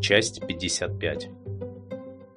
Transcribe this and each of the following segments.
Часть 55.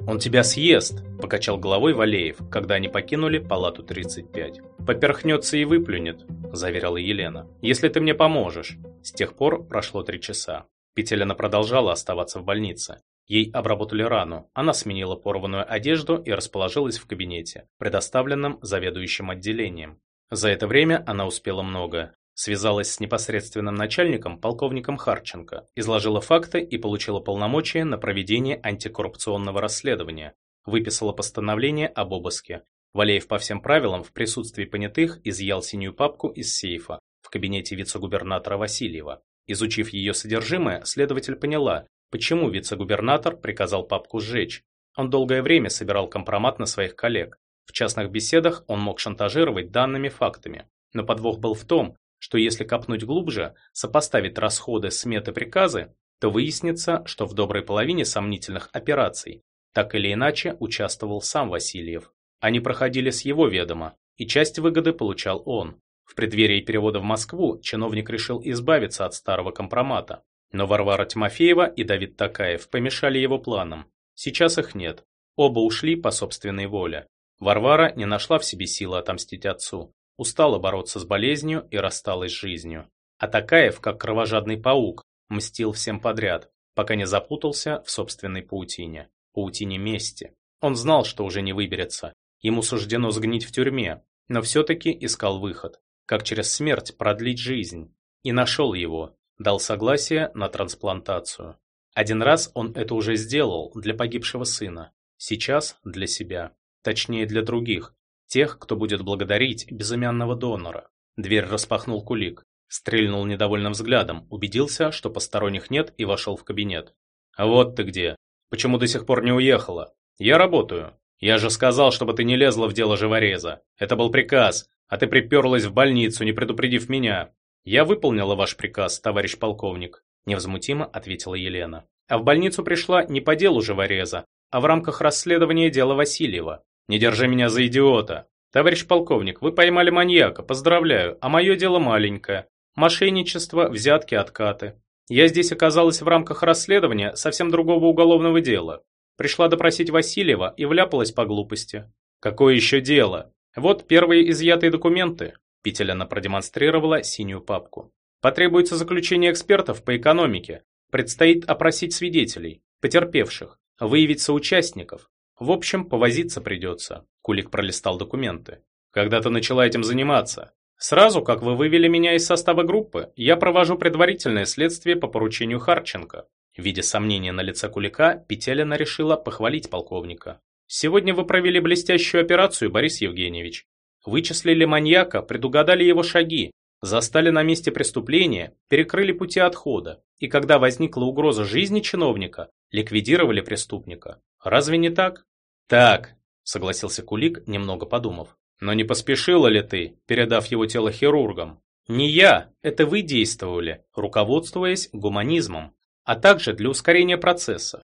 «Он тебя съест!» – покачал головой Валеев, когда они покинули палату 35. «Поперхнется и выплюнет», – заверила Елена. «Если ты мне поможешь». С тех пор прошло три часа. Петелина продолжала оставаться в больнице. Ей обработали рану, она сменила порванную одежду и расположилась в кабинете, предоставленном заведующим отделением. За это время она успела многое. Связалась с непосредственным начальником, полковником Харченко, изложила факты и получила полномочия на проведение антикоррупционного расследования. Выписала постановление об обыске. Валеев по всем правилам в присутствии понятых изъял синюю папку из сейфа в кабинете вице-губернатора Васильева. Изучив ее содержимое, следователь поняла, почему вице-губернатор приказал папку сжечь. Он долгое время собирал компромат на своих коллег. В частных беседах он мог шантажировать данными фактами. Но подвох был в том, что если копнуть глубже, сопоставить расходы, сметы, приказы, то выяснится, что в доброй половине сомнительных операций так или иначе участвовал сам Васильев. Они проходили с его ведома, и часть выгоды получал он. В преддверии перевода в Москву чиновник решил избавиться от старого компромата. Но Варвара Тимофеева и Давид Такаев помешали его планам. Сейчас их нет. Оба ушли по собственной воле. Варвара не нашла в себе силы отомстить отцу, устала бороться с болезнью и рассталась с жизнью. А Такаев, как кровожадный паук, мстил всем подряд, пока не запутался в собственной паутине, паутине мести. Он знал, что уже не выберется, ему суждено сгнить в тюрьме, но все-таки искал выход, как через смерть продлить жизнь. И нашел его, дал согласие на трансплантацию. Один раз он это уже сделал для погибшего сына, сейчас для себя, точнее для других, Тех, кто будет благодарить безымянного донора. Дверь распахнул Кулик. Стрельнул недовольным взглядом, убедился, что посторонних нет и вошел в кабинет. «А вот ты где. Почему до сих пор не уехала? Я работаю. Я же сказал, чтобы ты не лезла в дело живореза. Это был приказ, а ты приперлась в больницу, не предупредив меня. Я выполнила ваш приказ, товарищ полковник», невозмутимо ответила Елена. А в больницу пришла не по делу живореза, а в рамках расследования дела Васильева. Не держи меня за идиота. Товарищ полковник, вы поймали маньяка, поздравляю, а мое дело маленькое. Мошенничество, взятки, откаты. Я здесь оказалась в рамках расследования совсем другого уголовного дела. Пришла допросить Васильева и вляпалась по глупости. Какое еще дело? Вот первые изъятые документы. Петеляна продемонстрировала синюю папку. Потребуется заключение экспертов по экономике. Предстоит опросить свидетелей, потерпевших, выявить соучастников, в общем, повозиться придется. Кулик пролистал документы. Когда ты начала этим заниматься? Сразу, как вы вывели меня из состава группы, я провожу предварительное следствие по поручению Харченко. Видя сомнения на лице Кулика, Петелина решила похвалить полковника. Сегодня вы провели блестящую операцию, Борис Евгеньевич. Вычислили маньяка, предугадали его шаги, застали на месте преступления, перекрыли пути отхода, и когда возникла угроза жизни чиновника, ликвидировали преступника. Разве не так? «Так», — согласился Кулик, немного подумав. «Но не поспешила ли ты, передав его тело хирургам?» «Не я, это вы действовали, руководствуясь гуманизмом, а также для ускорения процесса.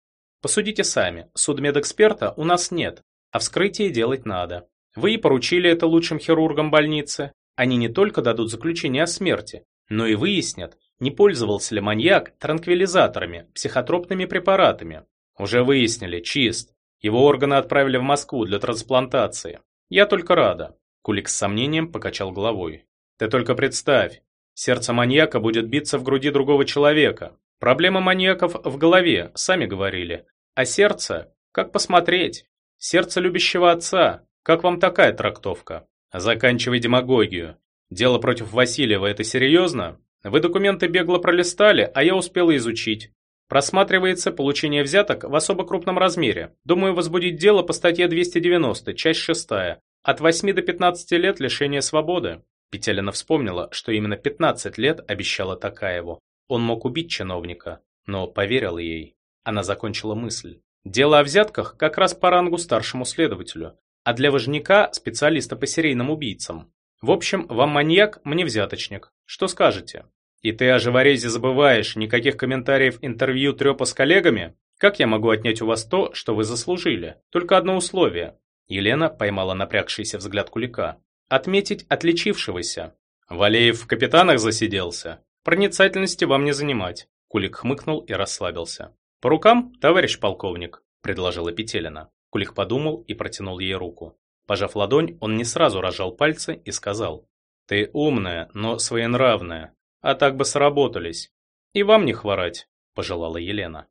Посудите сами, судмедэксперта у нас нет, а вскрытие делать надо. Вы и поручили это лучшим хирургам больницы. Они не только дадут заключение о смерти, но и выяснят, не пользовался ли маньяк транквилизаторами, психотропными препаратами. Уже выяснили, чист. Его органы отправили в Москву для трансплантации. Я только рада. Кулик с сомнением покачал головой. Ты только представь. Сердце маньяка будет биться в груди другого человека. Проблема маньяков в голове, сами говорили. А сердце? Как посмотреть? Сердце любящего отца. Как вам такая трактовка? Заканчивай демагогию. Дело против Васильева это серьезно? Вы документы бегло пролистали, а я успела изучить. Просматривается получение взяток в особо крупном размере. Думаю возбудить дело по статье 290, часть 6. От 8 до 15 лет лишения свободы. Петелина вспомнила, что именно 15 лет обещала Такаеву. Он мог убить чиновника, но поверил ей. Она закончила мысль. Дело о взятках как раз по рангу старшему следователю, а для важняка специалиста по серийным убийцам. В общем, вам маньяк, мне взяточник. Что скажете? И ты о живорезе забываешь, никаких комментариев интервью трепа с коллегами? Как я могу отнять у вас то, что вы заслужили? Только одно условие. Елена поймала напрягшийся взгляд кулика. Отметить отличившегося. Валеев в капитанах засиделся. Проницательности вам не занимать. Кулик хмыкнул и расслабился. По рукам, товарищ полковник, предложила Петелина. Кулик подумал и протянул ей руку. Пожав ладонь, он не сразу разжал пальцы и сказал: "Ты умная, но своенравная а так бы сработались. И вам не хворать, пожелала Елена.